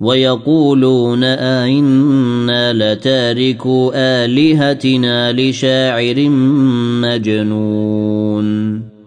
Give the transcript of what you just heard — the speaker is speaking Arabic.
ويقولون أئنا لتاركو آلهتنا لشاعر مجنون.